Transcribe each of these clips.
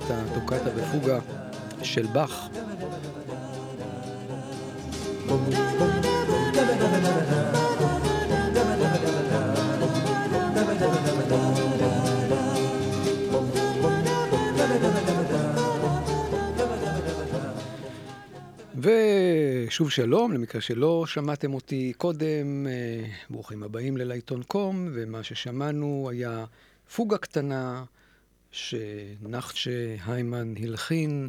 בהשראת הטוקטה ופוגה של באך. ושוב שלום, למקרה שלא שמעתם אותי קודם, אה, ברוכים הבאים ללייטון קום, ומה ששמענו היה פוגה קטנה שנחצ'ה היימן הלחין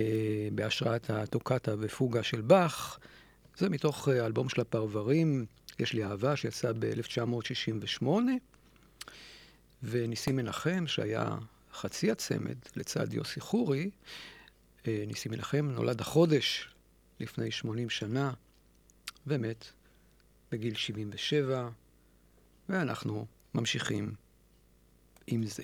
אה, בהשראת הטוקטה ופוגה של באך. זה מתוך אה, אלבום של הפרברים, יש לי אהבה, שיצא ב-1968. וניסים מנחם, שהיה חצי הצמד לצד יוסי חורי, אה, ניסים מנחם נולד החודש לפני 80 שנה, ומת בגיל 77, ואנחנו ממשיכים עם זה.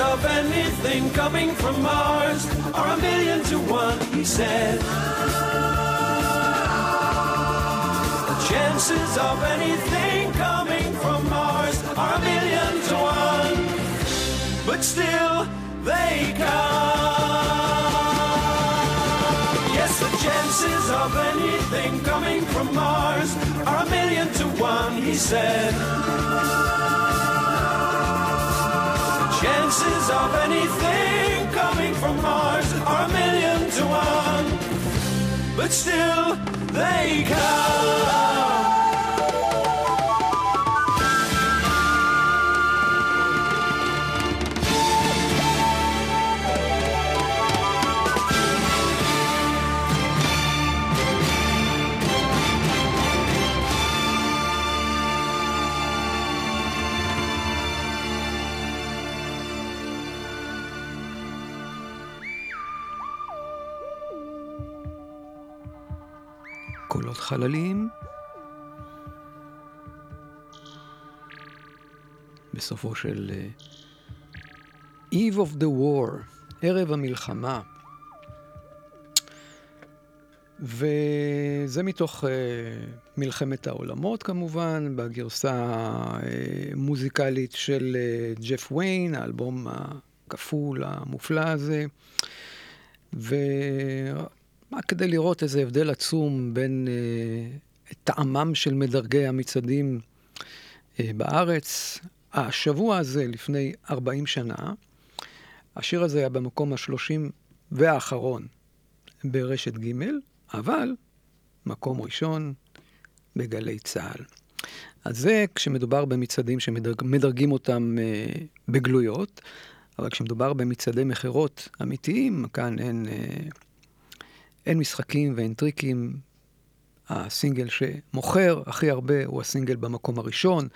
Of anything coming from Mars are a million to one, he said. The chances of anything coming from Mars are a million to one, but still they come. Yes, the chances of anything coming from Mars are a million to one, he said. Chances of anything coming from Mars are a million to one, but still they come. חלליים. בסופו של uh, Eve of the War, ערב המלחמה. וזה מתוך uh, מלחמת העולמות כמובן, בגרסה המוזיקלית של uh, ג'ף ויין, האלבום הכפול המופלא הזה. ו... רק כדי לראות איזה הבדל עצום בין אה, טעמם של מדרגי המצעדים אה, בארץ. השבוע הזה, לפני 40 שנה, השיר הזה היה במקום השלושים והאחרון ברשת ג', אבל מקום ראשון בגלי צה"ל. אז זה כשמדובר במצעדים שמדרגים אותם אה, בגלויות, אבל כשמדובר במצעדי מכירות אמיתיים, כאן אין... אה, אין משחקים ואין טריקים. הסינגל שמוכר הכי הרבה הוא הסינגל במקום הראשון.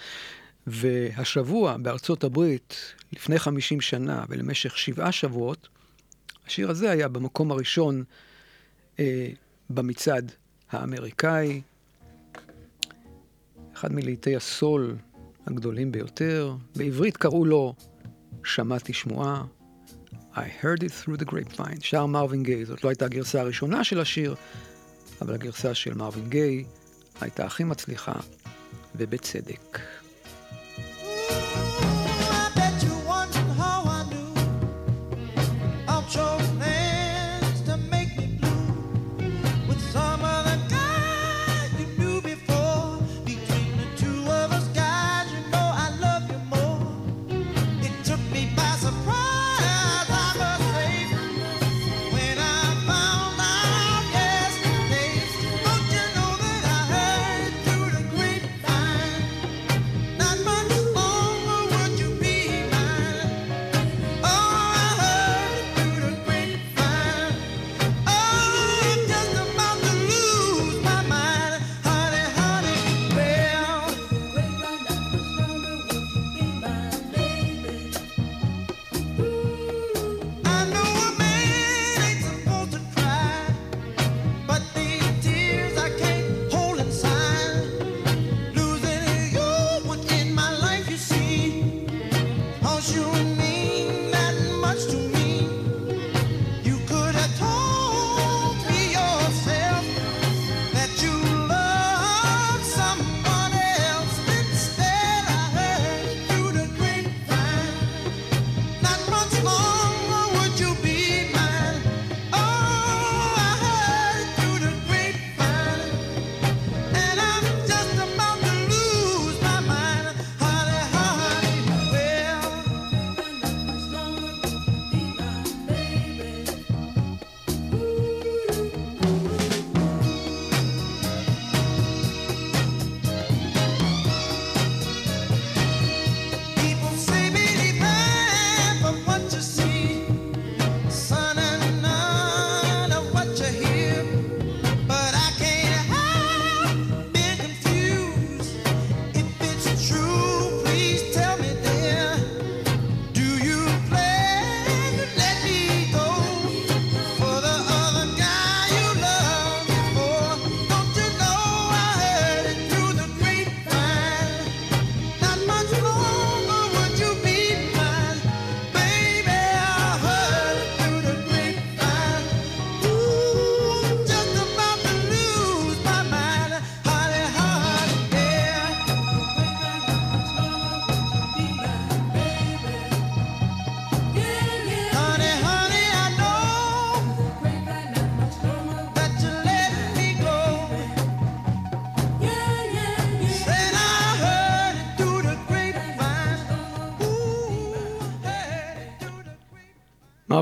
והשבוע בארצות הברית, לפני 50 שנה ולמשך שבעה שבועות, השיר הזה היה במקום הראשון אה, במצעד האמריקאי. אחד מלעיטי הסול הגדולים ביותר. בעברית קראו לו שמעתי שמועה. I heard it through the grapevine, שר מרווין גיי. זאת לא הייתה הגרסה הראשונה של השיר, אבל הגרסה של מרווין גיי הייתה הכי מצליחה, ובצדק.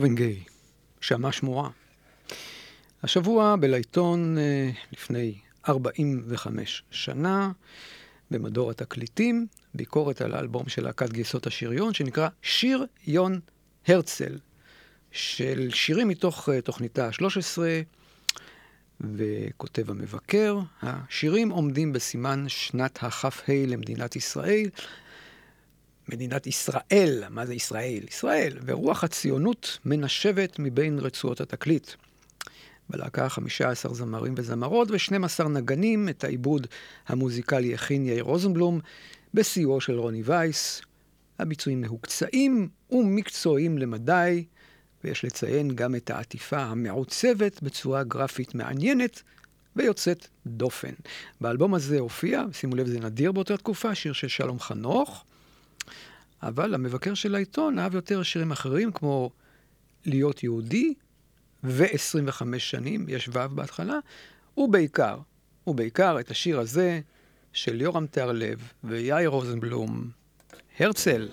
מרווין גיי, שמע שמועה. השבוע בלעיתון אה, לפני 45 שנה, במדור התקליטים, ביקורת על האלבום של להקת גייסות השריון, שנקרא שיר יון הרצל, של שירים מתוך uh, תוכניתה ה-13, וכותב המבקר, השירים עומדים בסימן שנת הכ"ה למדינת ישראל. מדינת ישראל, מה זה ישראל? ישראל, ורוח הציונות מנשבת מבין רצועות התקליט. בלהקה 15 זמרים וזמרות ו-12 נגנים, את העיבוד המוזיקלי הכין יאיר רוזנבלום, בסיועו של רוני וייס. הביצועים מהוקצעים ומקצועיים למדי, ויש לציין גם את העטיפה המעוצבת בצורה גרפית מעניינת ויוצאת דופן. באלבום הזה הופיע, שימו לב, זה נדיר באותה תקופה, שיר של שלום חנוך, אבל המבקר של העיתון אהב יותר שירים אחרים, כמו להיות יהודי ו-25 שנים, יש ו' בהתחלה, ובעיקר, ובעיקר את השיר הזה של יורם תיארלב ויאיר רוזנבלום, הרצל.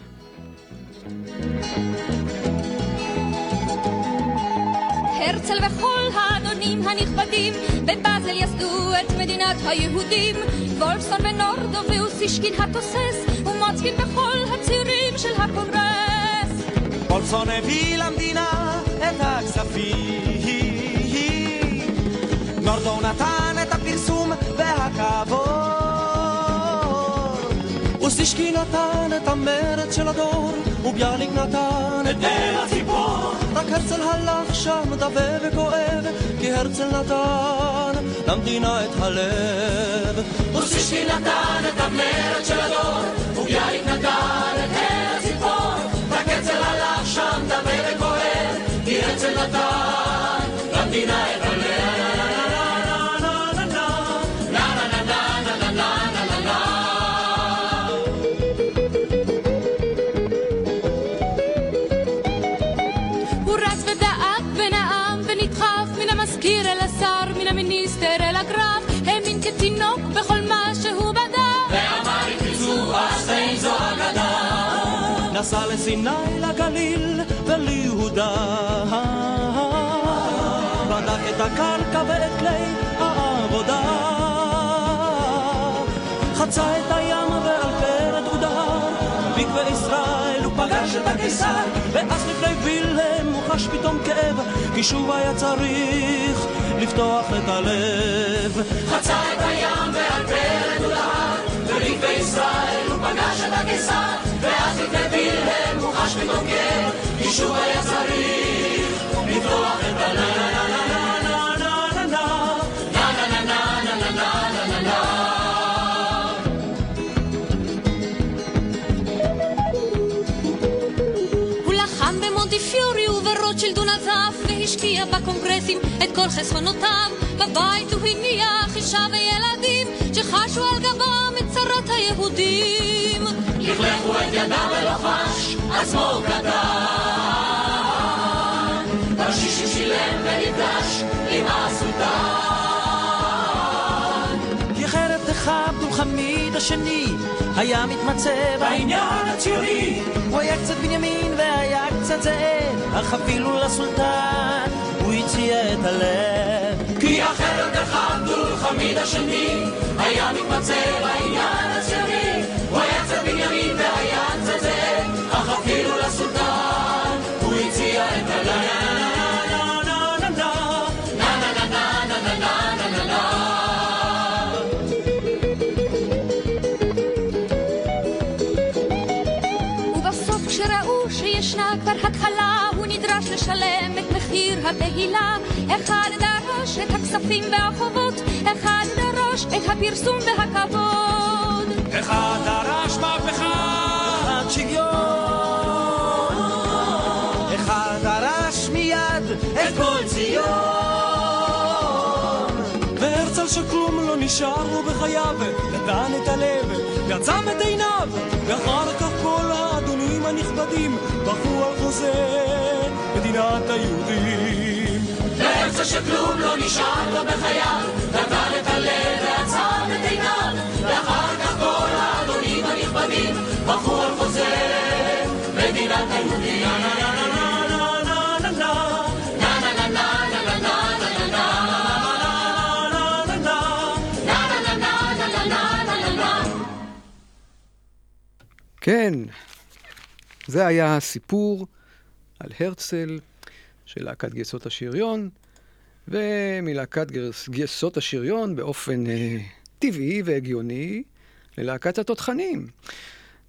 הרצל וכל האדונים הנכבדים בבאזל יסדו את מדינת היהודים. וולפסון ונורדו ואוסישקין התוסס ומוצקין בכל הצירים של הקונגרס. וולפסון הביא למדינה את הכספים. נורדו נתן את הפרסום והכבוד. אוסישקין נתן את המרד של הדור וביאליק נתן את אל הציפור. רק הרצל הלך שם דווה וכואב כי הרצל נתן למדינה את הלב. אוסישקין נתן את המרד של הדור וביאליק נתן את אל הציפור. רק הרצל הלך שם דווה וכואב כי הרצל נתן למדינה את נסע לסיני, לגליל וליהודה. בדק את הקרקע ואת כלי העבודה. חצה את הים ועל פרד הוא דהר, מקווה ישראל הוא פגש את הקיסר, ואז לפני וילם הוא חש פתאום כאב, כי שוב היה צריך לפתוח את הלב. חצה את הים ועל פרד הוא דהר, במקווה ישראל הוא פגש את הקיסר, ואז לפני וילהם הוא חש פתאום כאב, כי שוב היה צריך לפתוח את הלב. השקיע בקונגרסים את כל חסכונותיו, בבית הוא הניח אישה וילדים שחשו על גבם את צרת היהודים. לכלכו את ידיו ולא חש עצמו קטן. תרשיש הוא שילם ונפגש עם הסולטן. כי חרב דחבדול חמיד השני היה מתמצא בעניין הציוני. הוא היה קצת בנימין והיה קצת זאב, אך אפילו לסולטן הוא הציע את הלב. כי אחרת דחבדול חמיד השני היה מתמצא בעניין הציוני. הוא היה קצת בנימין והיה קצת זאב, אך אפילו לסולטן הוא הציע את הלב. לשלם את מחיר התהילה. אחד דרש את הכספים והחובות, אחד דרש את הפרסום והכבוד. אחד דרש מהפכה, אחד שוויון. אחד דרש מיד את כל ציון. והרצל שכלום לא נשאר לו בחייו, נתן את הלב, ועצם את עיניו, ואחר כך כל האדונים הנכבדים בכו על חוזה. מדינת היהודים. זה שכלום לא נשאר לו בחייו, נתן את הלב ועצר את עיניו, ואחר כך כל האדונים הנכבדים בחו על חוזה מדינת היהודים. כן, זה היה הסיפור על הרצל של להקת גייסות השריון, ומלהקת גייסות השריון באופן אה, טבעי והגיוני ללהקת התותחנים.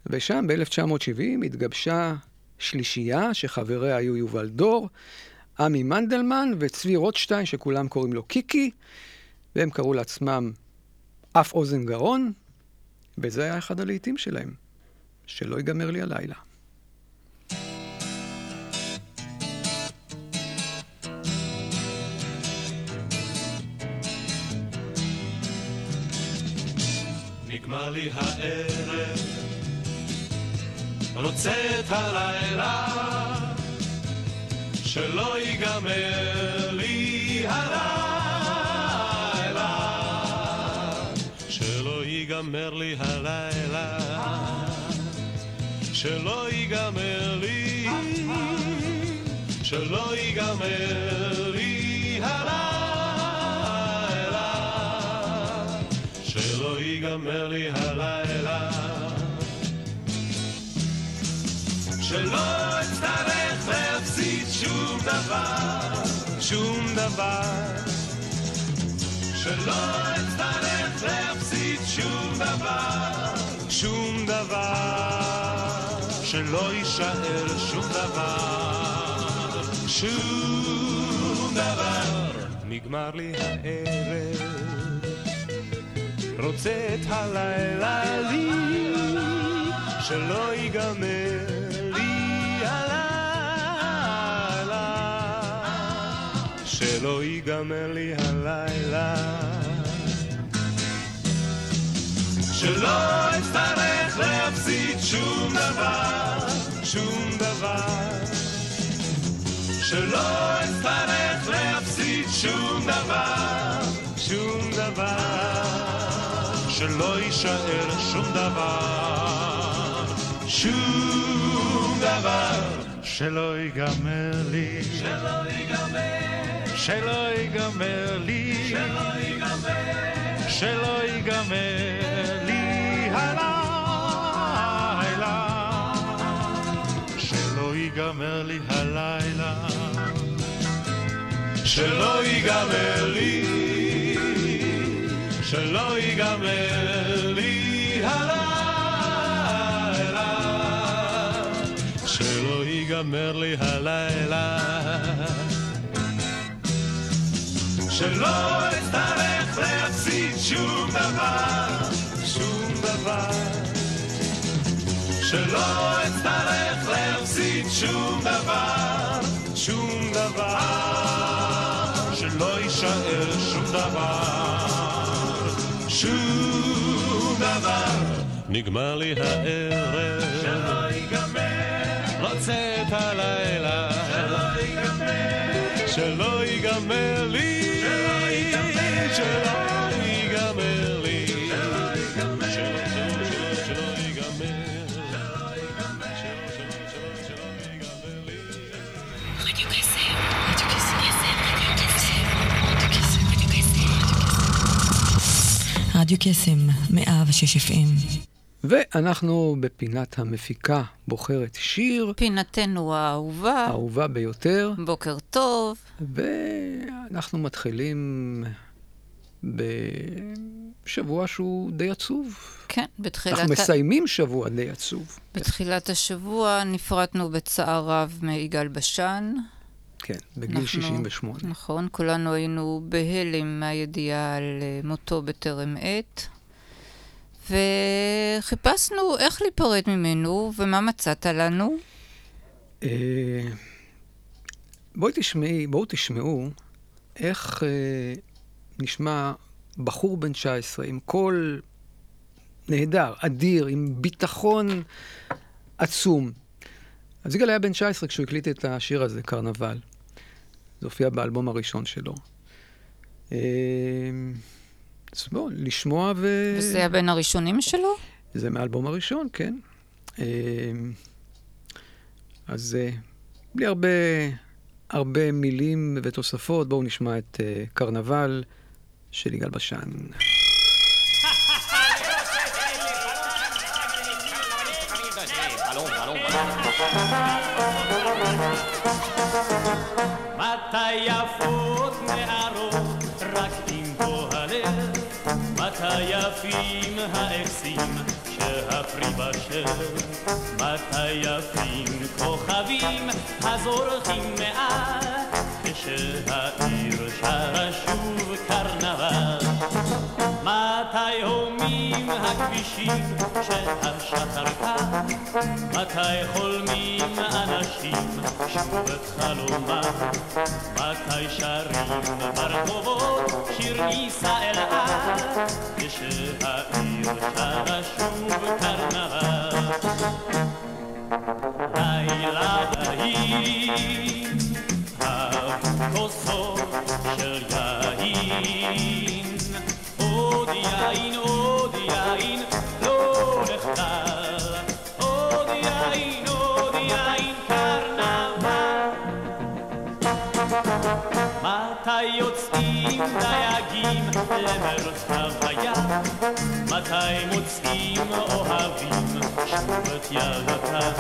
ושם ב-1970 התגבשה שלישייה שחבריה היו יובל דור, עמי מנדלמן וצבי רוטשטיין, שכולם קוראים לו קיקי, והם קראו לעצמם אף אוזן גרון, וזה היה אחד הלעיתים שלהם, שלא ייגמר לי הלילה. נגמר לי הערב, רוצה את הלילה, שלא ייגמר לי הלילה, שלא ייגמר לי הלילה, שלא ייגמר לי, שלא ייגמר ייגמר לי הלילה. שלא אצטרך להפסיד שום דבר, שום דבר. שלא אצטרך להפסיד שום דבר, שום דבר. שלא יישאר שום דבר, שום דבר. נגמר לי הערב רוצה את הלילה לי, שלא ייגמר לי הלילה, שלא ייגמר לי הלילה, שלא אצטרך להפסיד שום דבר, שום דבר, שלא אצטרך להפסיד שום דבר, שום דבר. שלא יישאר שום דבר, שום דבר, שלא ייגמר לי, שלא ייגמר, שלא ייגמר לי, שלא ייגמר, שלא ייגמר לי. הלילה, שלא ייגמר לי הלילה, שלא ייגמר לי שלא ייגמר לי הלילה, שלא ייגמר לי הלילה, שלא אצטרך להפסיד שום דבר, שום דבר, שלא אצטרך להפסיד שום דבר, שום דבר, שלא יישאר שום דבר. שום דבר. נגמר לי הערב, שלא ייגמר, רוצה את הלילה, שלא ייגמר, שלא ייגמר לי, שלא ייגמר, רדיו קסם, 106 FM. ואנחנו בפינת המפיקה בוחרת שיר. פינתנו האהובה. האהובה ביותר. בוקר טוב. ואנחנו מתחילים בשבוע שהוא די עצוב. כן, בתחילת... אנחנו מסיימים שבוע די עצוב. בתחילת השבוע נפרדנו בצער רב מיגאל בשן. כן, בגיל אנחנו, 68. נכון, כולנו היינו בהלם מהידיעה על אה, מותו בטרם עת. וחיפשנו איך להיפרד ממנו, ומה מצאת לנו? אה, בואי תשמעי, בואו תשמעו איך אה, נשמע בחור בן 19 עם קול נהדר, אדיר, עם ביטחון עצום. אז יגאל היה בן 19 כשהוא הקליט את השיר הזה, קרנבל. זה הופיע באלבום הראשון שלו. אה, אז בואו, לשמוע ו... וזה הבין הראשונים שלו? זה מהאלבום הראשון, כן. אה, אז אה, בלי הרבה, הרבה מילים ותוספות, בואו נשמע את קרנבל של יגאל בשן. מתי יפות נערות רק עם בוא הלב. מתי יפים העצים שהפרי בשל? מתי יפים כוכבים הזורחים מעל כשהעיר שרה שוב קרנבל. מתי הומים הכבישים שהשחר קר מתי חולמים אנשים שוב את חלומם מתי שרים ברחובות? שיר נישא אל על כשהעיר שרה שוב קרנבל לילה ההיא הכוסות של יין, עוד יין, דייגים למרחב הים? מתי מוצאים אוהבים שוב את ילדתם?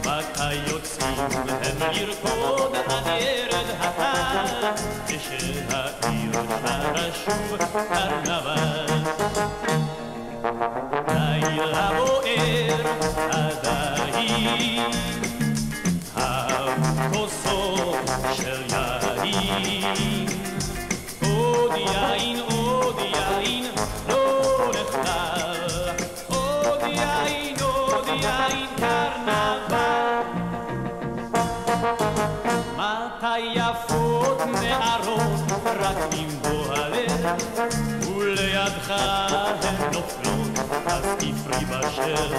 מתי יוצאים הם לרקוד עד ירד הטל? כשהעיר שרה שוב קרנבל. לילה בוער עדיין הכוסות של יין ולידך הן נופלות אז תפרי בשל.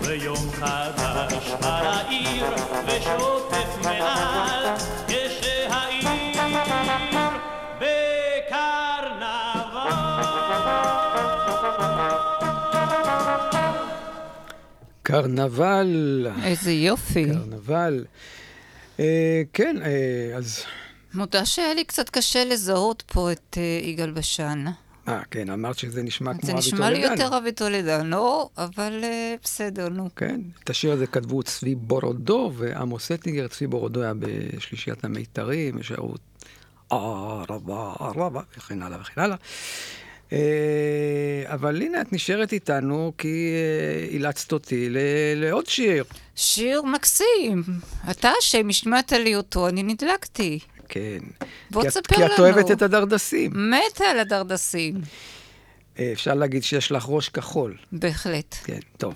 ויום חדש על העיר ושוטף מעל קרנבל. איזה יופי. קרנבל. אה, כן, אה, אז... מודה שהיה לי קצת קשה לזהות פה את אה, יגאל בשן. אה, כן, אמרת שזה נשמע כמו זה אבי נשמע לי. יותר אבי טולדנו, אבל אה, בסדר, נו. כן, את השיר הזה כתבו צבי בורודו ועמוס אטינגר. צבי בורודו היה בשלישיית המיתרים, ושרו ערבה, ערבה, וכן הלאה וכן הלאה. אה, אבל הנה, את נשארת איתנו כי אה, אילצת אותי לעוד שיר. שיר מקסים. אתה אשם, השמעת לי אותו, אני נדלקתי. כן. בוא תספר כי את לנו. אוהבת את הדרדסים. מתה על הדרדסים. אה, אפשר להגיד שיש לך ראש כחול. בהחלט. כן, טוב.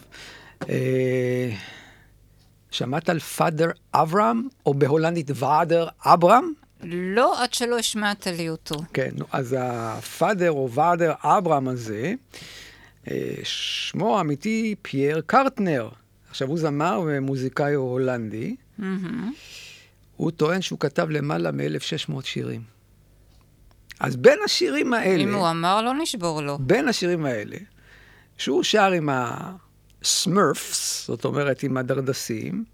שמעת על פאדר אברהם, או בהולנדית ואדר אברהם? לא עד שלא השמעת לי אותו. כן, אז הפאדר או ואדר אברהם הזה, אה, שמו האמיתי פייר קרטנר. עכשיו, הוא זמר ומוזיקאי הולנדי. מהמם. הוא טוען שהוא כתב למעלה מ-1,600 שירים. אז בין השירים האלה... אם הוא אמר, לא נשבור לו. בין השירים האלה, שהוא שר עם הסמרפס, זאת אומרת עם הדרדסים,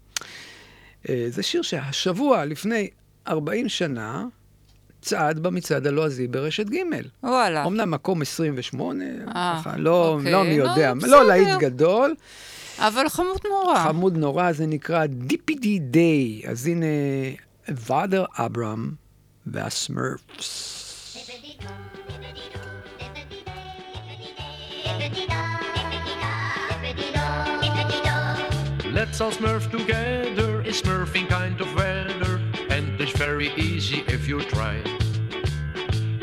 אה, זה שיר שהשבוע, לפני 40 שנה, צעד במצעד הלועזי ברשת ג'. וואלה. אמנם מקום 28, אה, ככה, לא, אוקיי. לא מי לא, יודע, בסדר. לא להיט גדול, אבל חמוד נורא. חמוד נורא, זה נקרא דיפידי דיי. אז הנה, ואדר אברהם והסמרפס. Let's all smurf together, it's smurfing kind of weather, very easy if you try.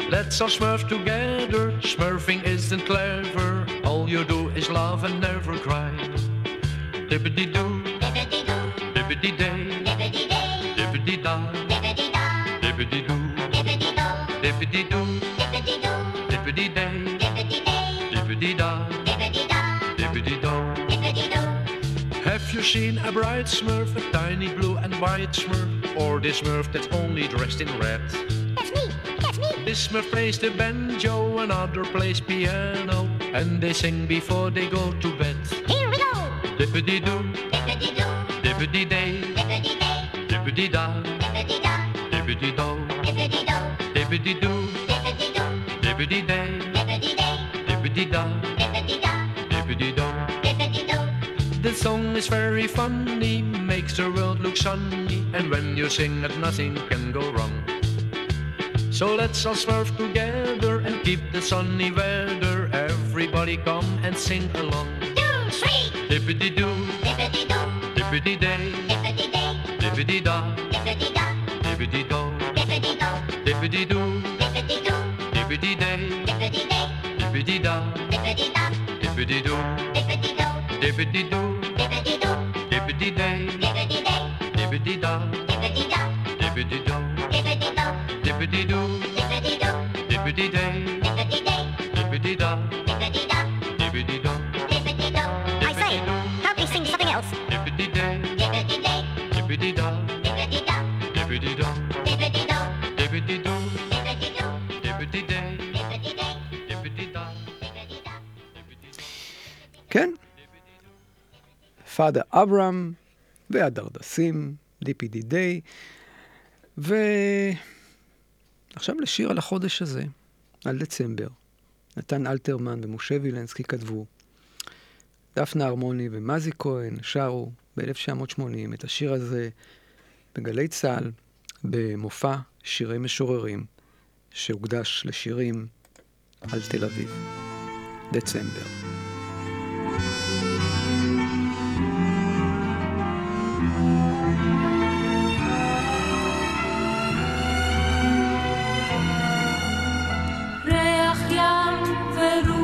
Let's all smurf together, smurfing isn't clever, all you do is laugh and never cry. Dippity doo, dippity day, dippity da, dippity doo, dippity doo, dippity day, dippity da, dippity do. Have you seen a bright smurf, a tiny blue and white smurf, or this smurf that's only dressed in red? That's me, that's me. This smurf plays the banjo, another plays piano, and they sing before they go to bed. Here we go. Dippity doo, Dippity doo, dippity day, dippity day, dippity da, dippity da, dippity do, dippity do, dippity doo, dippity doo, dippity day, dippity day, dippity da, dippity da, dippity do. dippity doo. The song is very funny, makes the world look sunny, and when you sing it, nothing can go wrong. So let's all smurf together and keep the sunny weather. Everybody come and sing along. Two, three. Dippity doo, Dippity doo. dippity day, Dippity day. dippity da, Dippity da. dippity do, Dippity do. dippity doo, Dippity doo. dippity day, Dippity day. dippity da, Dippity da. dippity doo, Dippity do. dippity doo. Dibbity day. Dibbity day. Dibbity da. Dibbity da. Dibbity do. Dibbity do. Dibbity do. Dibbity do. Dibbity day. פאדה אברהם והדרדסים, דיפידי דיי, ועכשיו לשיר על החודש הזה, על דצמבר. נתן אלתרמן ומשה וילנסקי כתבו. דפנה הרמוני ומזי כהן שרו ב-1980 את השיר הזה בגלי צה"ל במופע שירי משוררים שהוקדש לשירים על תל אביב. דצמבר.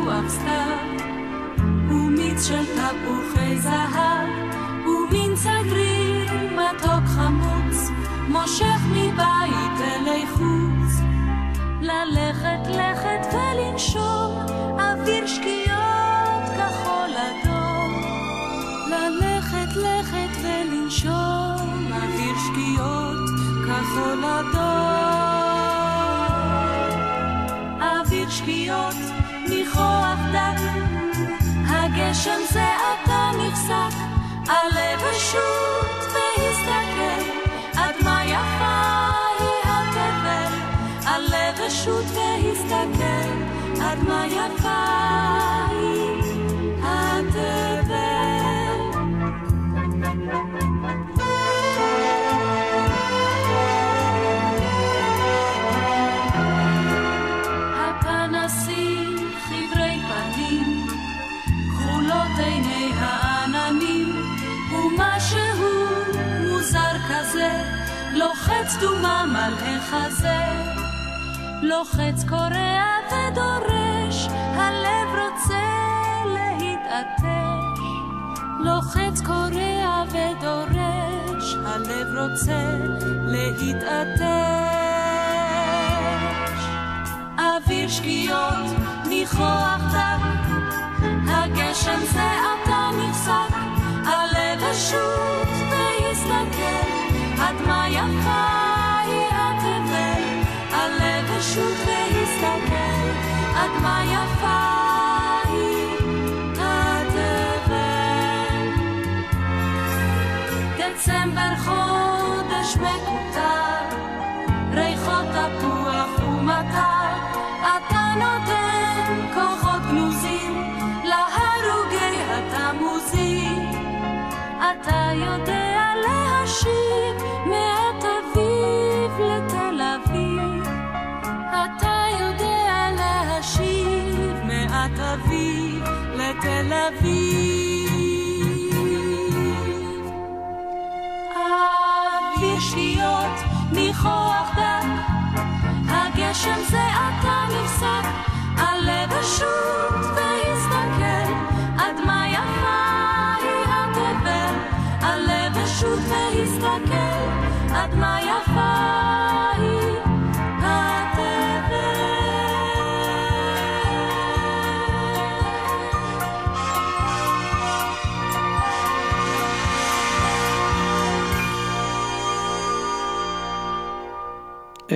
ורוח סתיו, ומיץ של תפוחי זהב, ומין צגריר מתוק חמוץ, מושך מבית אלי חוץ. ללכת לכת ולנשום אוויר שקיעות כחול אדום. ללכת לכת ולנשום אוויר שקיעות כחול אדום. הגשם זה עתה נפסק, עלה ושוט והסתכל, עד מה יפה היא התבל, עלה ושוט והסתכל, עד מה יפה דומם על החזה. לוחץ קורע ודורש, הלב רוצה להתעטש. לוחץ קורע ודורש, הלב רוצה להתעטש. אוויר שקיעות, ניחוח דק, הגשם זה עתה נפסק, עלה ושוט והסתכל, עד מה התבל, עלה ושוט והסתכל, עד מה יפה היא התבל. דצמבר חודש מקוטר, לתל אביב. אוויר שקיעות, ניחוח דק, הגשם זה עתה נפסק, עלה ושוט והסתכל,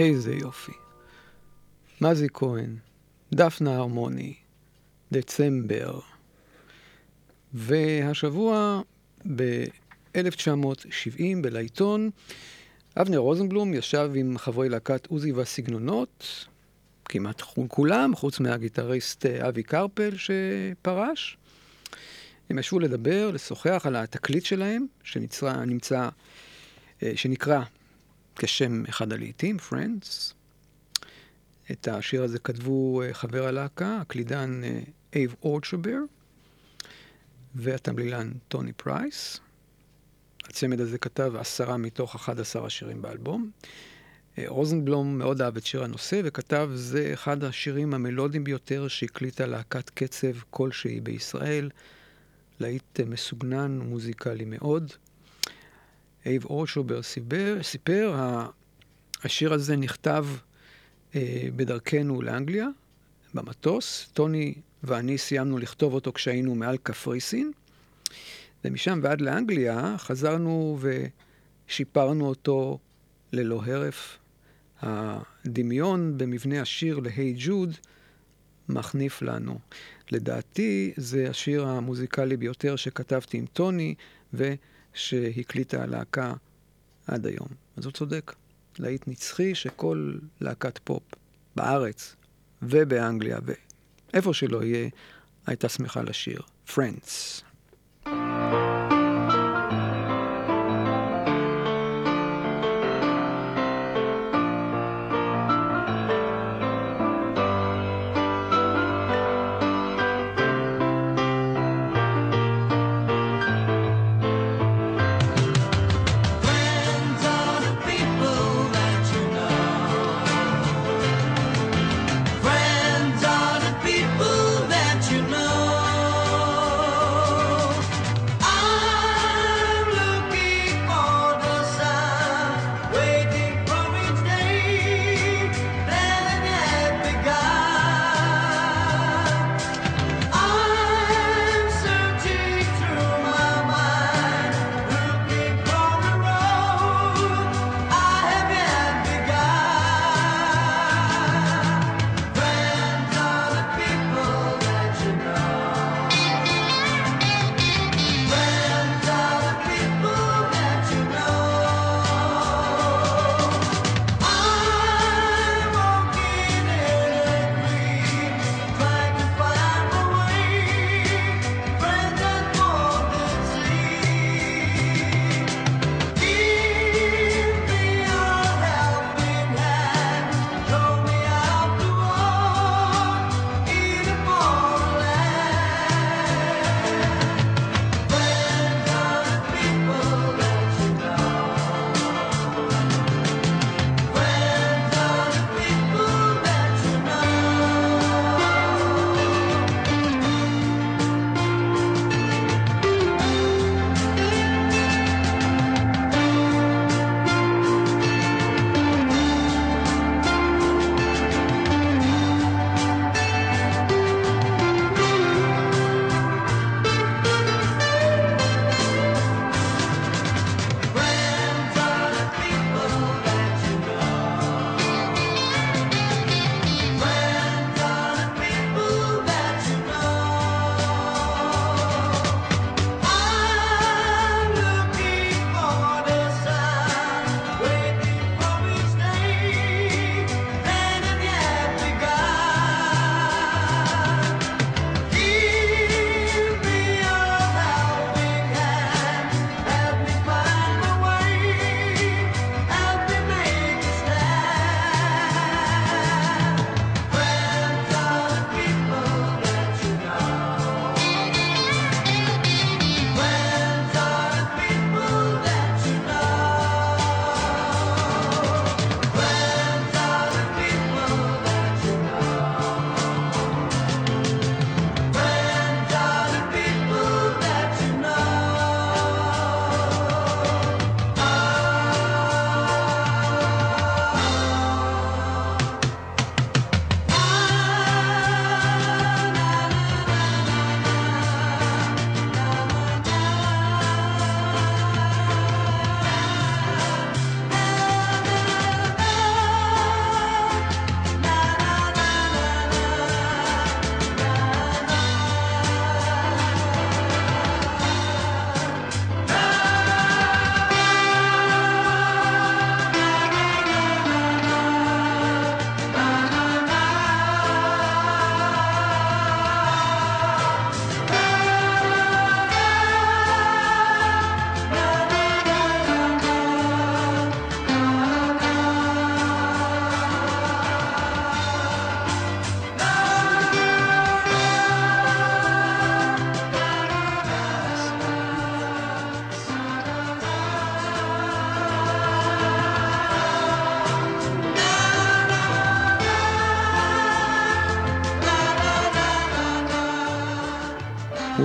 איזה יופי. מזי כהן, דפנה הרמוני, דצמבר. והשבוע, ב-1970, בלעיתון, אבנר רוזנבלום ישב עם חברי להקת עוזי והסגנונות, כמעט כולם, חוץ מהגיטריסט אבי קרפל שפרש, הם ישבו לדבר, לשוחח על התקליט שלהם, שנצרה, נמצא, אה, שנקרא כשם אחד הלהיטים, Friends. את השיר הזה כתבו אה, חבר הלהקה, הקלידן אה, אייב אורצ'ובר, והתמלילן טוני פרייס. הצמד הזה כתב עשרה מתוך 11 השירים באלבום. רוזנבלום מאוד אהב את שיר הנושא וכתב, זה אחד השירים המלודיים ביותר שהקליטה להקת קצב כלשהי בישראל. להיט מסוגנן ומוזיקלי מאוד. אייב אורשובר סיפר, סיפר השיר הזה נכתב אה, בדרכנו לאנגליה, במטוס. טוני ואני סיימנו לכתוב אותו כשהיינו מעל קפריסין, ומשם ועד לאנגליה חזרנו ושיפרנו אותו ללא הרף. הדמיון במבנה השיר להי ג'וד מחניף לנו. לדעתי זה השיר המוזיקלי ביותר שכתבתי עם טוני ושהקליטה הלהקה עד היום. אז הוא צודק. להיט נצחי שכל להקת פופ בארץ ובאנגליה ואיפה שלא יהיה, הייתה שמחה לשיר. Friends.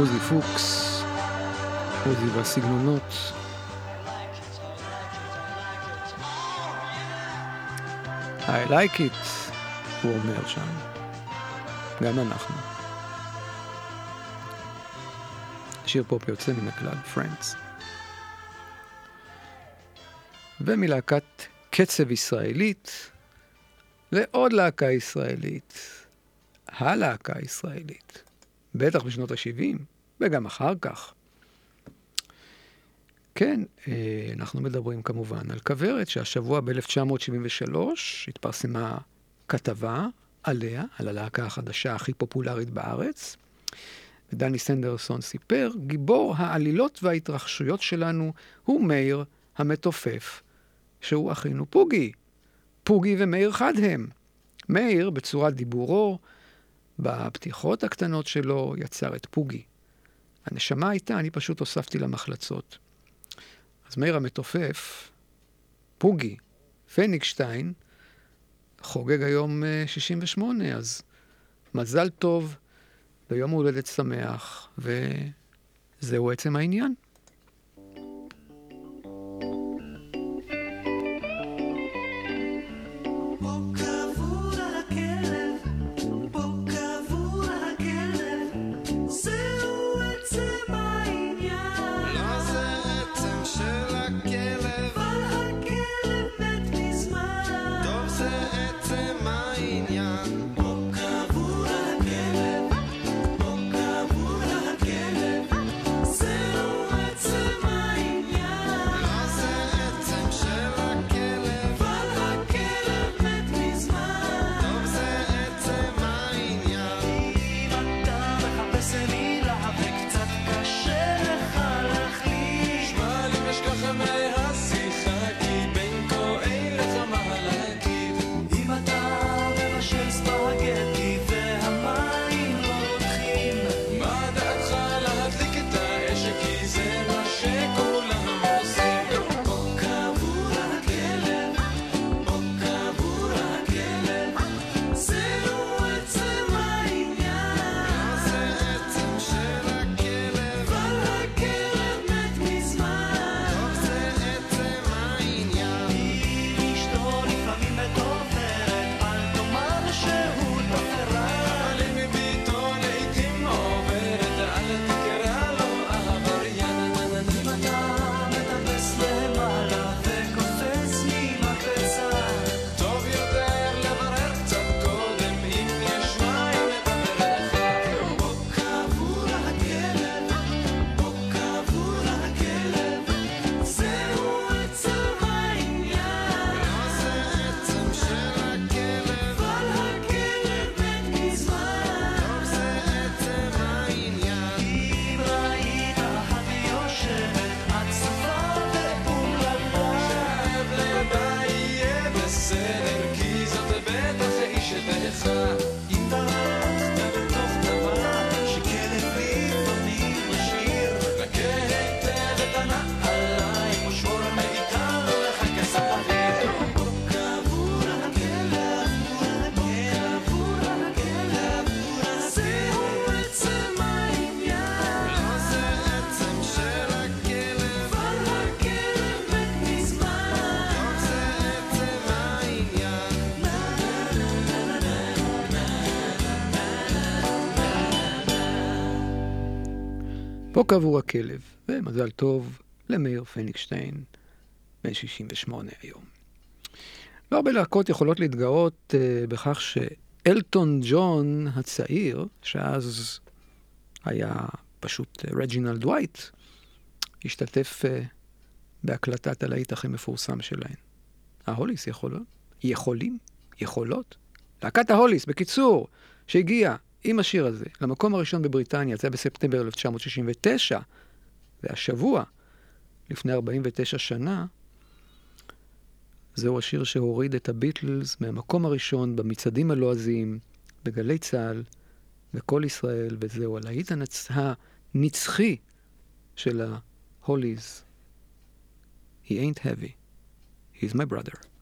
עוזי פוקס, עוזי והסגנונות. I like it, הוא אומר שם. גם אנחנו. שיר פופ יוצא מן הכלל, Friends. ומלהקת קצב ישראלית לעוד להקה ישראלית, הלהקה הישראלית, בטח בשנות ה-70 וגם אחר כך. כן, אה, אנחנו מדברים כמובן על כוורת, שהשבוע ב-1973 התפרסמה כתבה עליה, על הלהקה החדשה הכי פופולרית בארץ. ודני סנדרסון סיפר, גיבור העלילות וההתרחשויות שלנו הוא מאיר המתופף, שהוא אחינו פוגי. פוגי ומאיר חד הם. מאיר, בצורת דיבורו, בפתיחות הקטנות שלו, יצר את פוגי. הנשמה הייתה, אני פשוט הוספתי לה מחלצות. אז מאיר המתופף, פוגי, פניקשטיין, חוגג היום 68, אה, אז מזל טוב ויום הולדת שמח, וזהו עצם העניין. עבור הכלב, ומזל טוב למאיר פניקשטיין, בן 68 היום. לא הרבה להקות יכולות להתגאות אה, בכך שאלטון ג'ון הצעיר, שאז היה פשוט רג'ינלד אה, דווייט, השתתף אה, בהקלטת הלהיט הכי מפורסם שלהן. ההוליס יכולות, יכולים, יכולות. להקת ההוליס, בקיצור, שהגיעה עם השיר הזה למקום הראשון בבריטניה, זה היה בספטמבר 1969, והשבוע, לפני 49 שנה, זהו השיר שהוריד את הביטלס מהמקום הראשון במצעדים הלועזיים, בגלי צה"ל, בכל ישראל, וזהו הלהיט הנצ... הנצחי של ה-Hollies. He ain't heavy, he's my brother.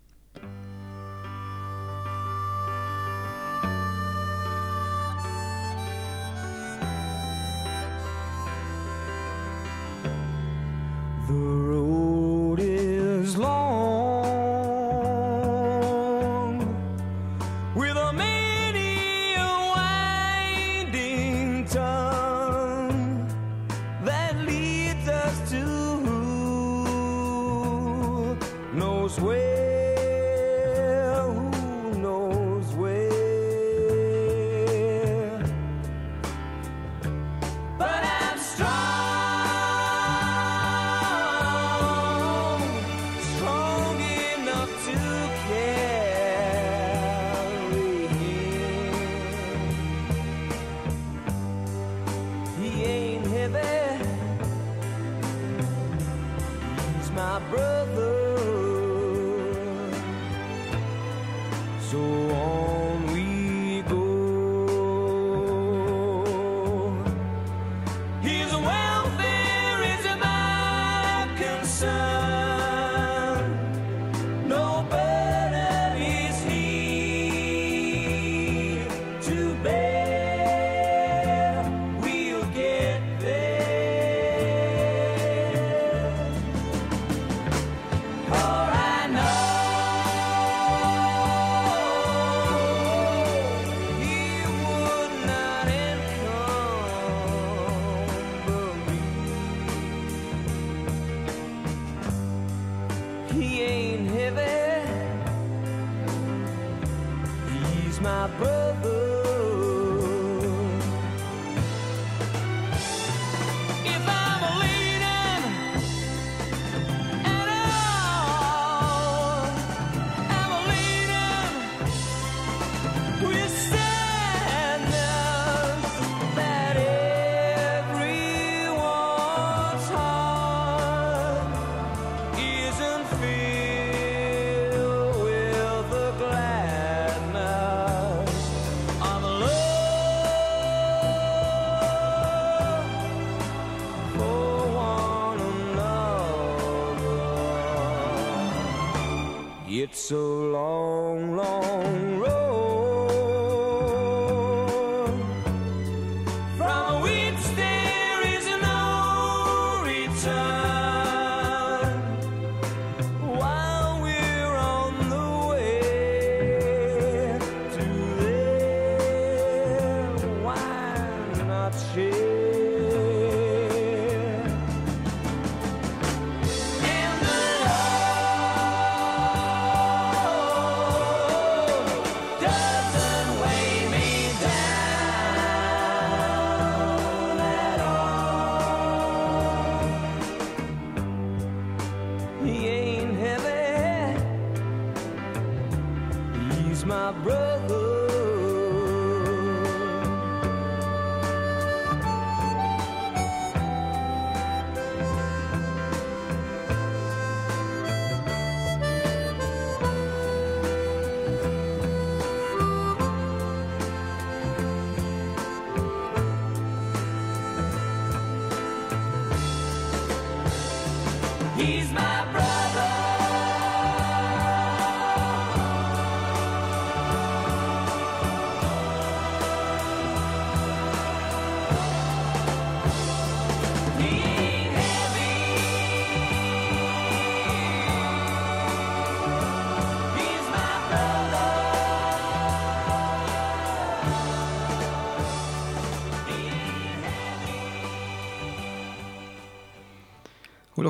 He ain't heavy. He's my brother.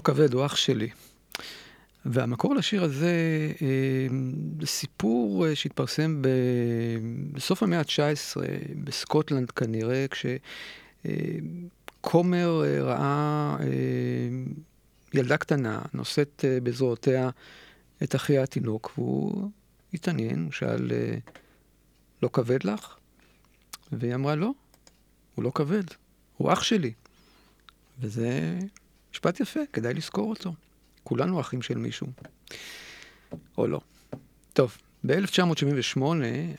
כבד, הוא אח שלי. והמקור לשיר הזה אה, זה סיפור אה, שהתפרסם. בסוף המאה ה-19, בסקוטלנד כנראה, כשכומר אה, ראה אה, ילדה קטנה נושאת אה, בזרועותיה את אחיה התינוק, והוא התעניין, הוא שאל, אה, לא כבד לך? והיא אמרה, לא, הוא לא כבד, הוא אח שלי. וזה משפט יפה, כדאי לזכור אותו. כולנו אחים של מישהו. או לא. טוב, ב-1978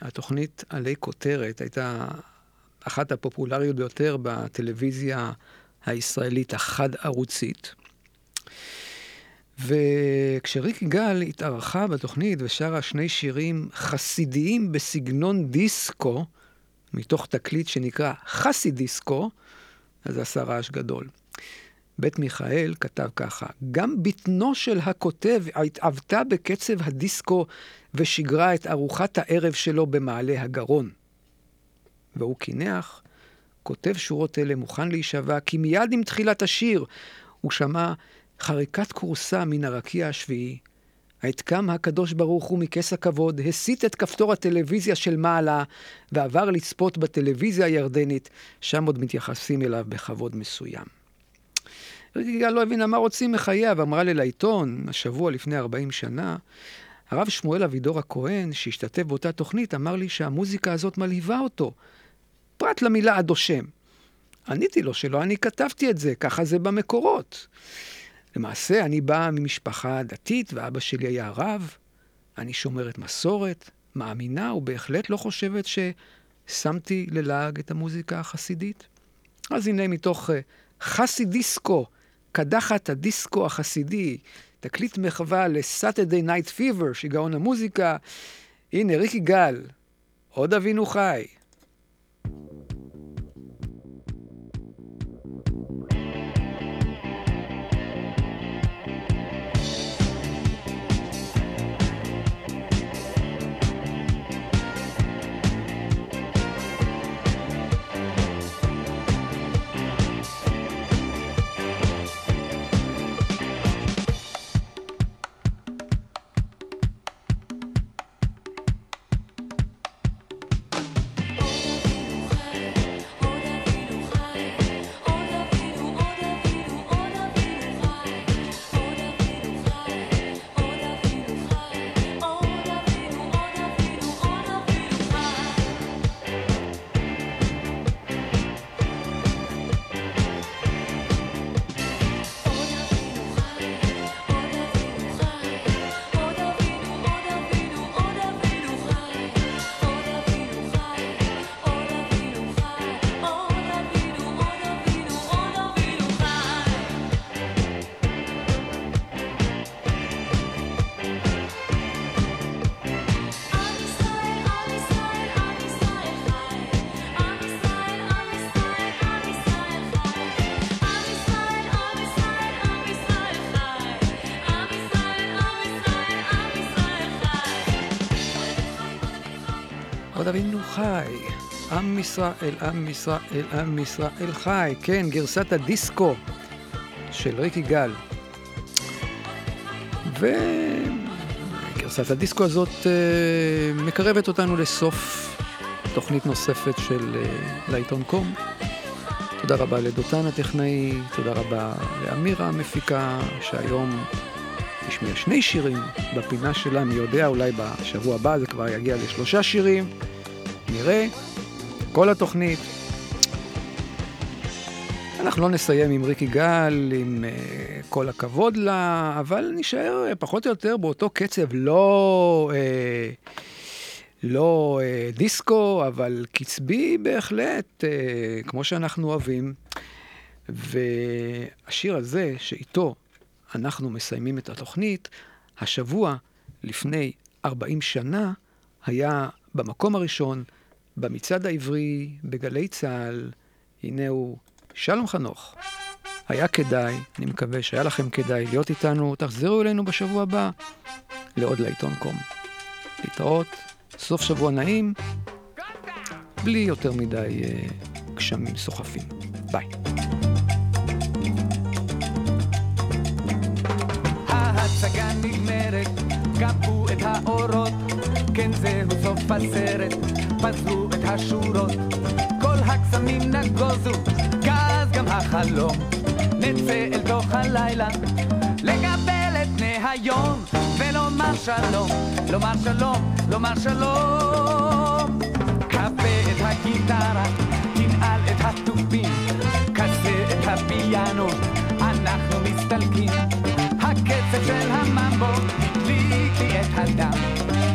התוכנית עלי כותרת הייתה אחת הפופולריות ביותר בטלוויזיה הישראלית החד-ערוצית. וכשריק גל התארחה בתוכנית ושרה שני שירים חסידיים בסגנון דיסקו, מתוך תקליט שנקרא חסי דיסקו, אז זה עשה רעש גדול. בית מיכאל כתב ככה, גם בטנו של הכותב התעוותה בקצב הדיסקו ושיגרה את ארוחת הערב שלו במעלה הגרון. והוא קינח, כותב שורות אלה מוכן להישבע, כי מיד עם תחילת השיר הוא שמע חריקת כורסה מן הרקיע השביעי. קם הקדוש ברוך הוא מכס הכבוד, הסיט את כפתור הטלוויזיה של מעלה, ועבר לצפות בטלוויזיה הירדנית, שם עוד מתייחסים אליו בכבוד מסוים. יגאל לא הבינה מה רוצים מחייה, ואמרה לי לעיתון, השבוע לפני 40 שנה, הרב שמואל אבידור הכהן, שהשתתף באותה תוכנית, אמר לי שהמוזיקה הזאת מלהיבה אותו, פרט למילה אדושם. עניתי לו שלא אני כתבתי את זה, ככה זה במקורות. למעשה, אני באה ממשפחה דתית, ואבא שלי היה רב. אני שומרת מסורת, מאמינה, ובהחלט לא חושבת ששמתי ללעג את המוזיקה החסידית. אז הנה מתוך uh, חסי דיסקו, קדחת הדיסקו החסידי, תקליט מחווה ל-Saturday Night Fever, שיגעון המוזיקה. הנה, ריקי גל, עוד אבינו חי. עם ישראל, עם ישראל, עם ישראל חי. כן, גרסת הדיסקו של ריקי גל. וגרסת הדיסקו הזאת uh, מקרבת אותנו לסוף תוכנית נוספת של uh, לעיתון קום. תודה רבה לדותן הטכנאי, תודה רבה לאמירה המפיקה, שהיום השמיע שני שירים בפינה שלה, מי יודע, אולי בשבוע הבא זה כבר יגיע לשלושה שירים, נראה. כל התוכנית. אנחנו לא נסיים עם ריקי גל, עם uh, כל הכבוד לה, אבל נשאר uh, פחות או יותר באותו קצב, לא, uh, לא uh, דיסקו, אבל קצבי בהחלט, uh, כמו שאנחנו אוהבים. והשיר הזה, שאיתו אנחנו מסיימים את התוכנית, השבוע, לפני 40 שנה, היה במקום הראשון במצעד העברי, בגלי צה"ל, הנה הוא שלום חנוך. היה כדאי, אני מקווה שהיה לכם כדאי להיות איתנו, תחזרו אלינו בשבוע הבא לעוד לעיתון קום. להתראות, סוף שבוע נעים, בלי יותר מדי uh, גשמים סוחפים. ביי. כן זהו סוף הסרט, פזרו גם החלום, נצא אל תוך הלילה, לקבל את פני היום, ולומר שלום, לומר שלום, לומר שלום. כבה את הגיטרה, תנעל את התופים, כזה את הפיאנו, אנחנו מסתלקים. הקצב של הממבו הדליק לי את הדם,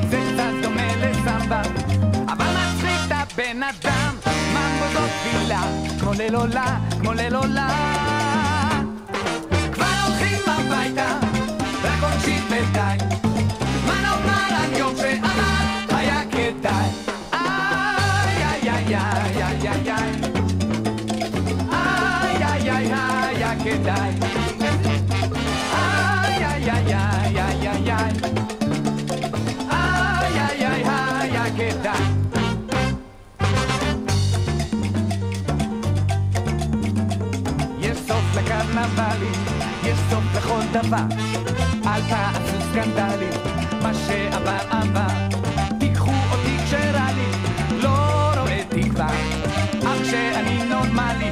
זה קצת דומה לסמבה, molelola, molelola. דבר. אל תעשו סקנדלים, מה שעבר עבר. תיקחו אותי כשרע לי, לא רואה תקווה. אך כשאני נורמלי,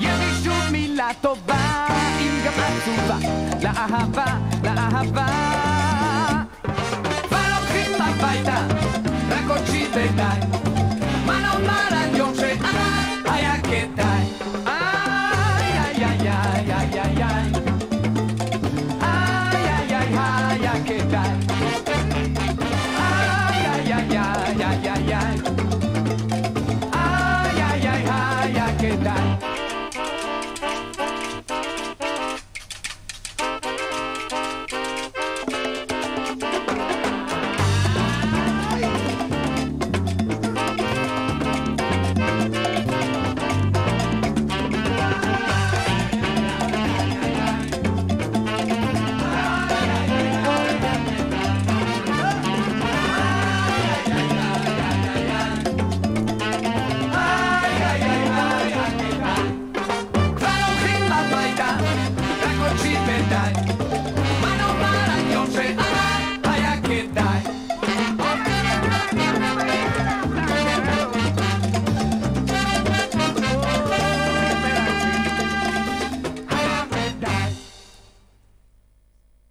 יש לי שוב מילה טובה, אם גם עצובה, לאהבה, לאהבה.